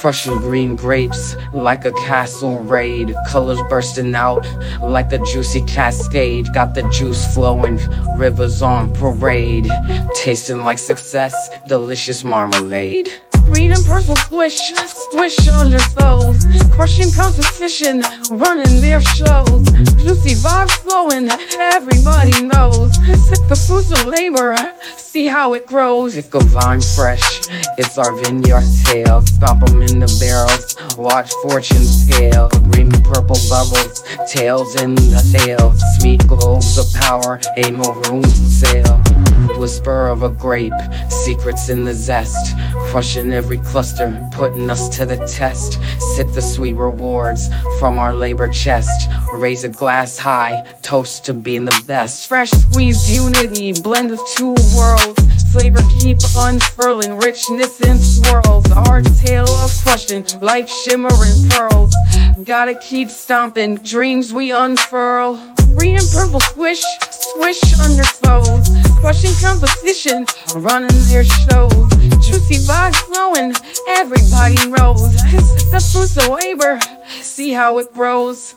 Crushing green grapes like a castle raid. Colors bursting out like a juicy cascade. Got the juice flowing, rivers on parade. Tasting like success, delicious marmalade. Green and purple swish, swish on your soles. Crushing competition, running their shows. Juicy vibes flowing, everybody knows. Sip the fruits of labor, see how it grows. It go vine fresh, it's our vineyard tale. Stomp 'em in the barrels, watch fortune scale. Green purple bubbles, tails in the sail. Sweet globes of power, ain't no room to sail. Whisper of a grape, secrets in the zest. Crushing every cluster, putting us to the test. Sip the sweet rewards from our labor chest. Raise a glass high, toast to being the best. Fresh squeezed unity, blend of two worlds. Flavor keep unfurling, richness in swirls. Our tale of crushing, like shimmering pearls. Gotta keep stomping, dreams we unfurl. Green and purple swish, swish under foes. Crushing competition, running their shows. Juicy vibes flowing, everybody rose. The fruits of labor, see how it grows.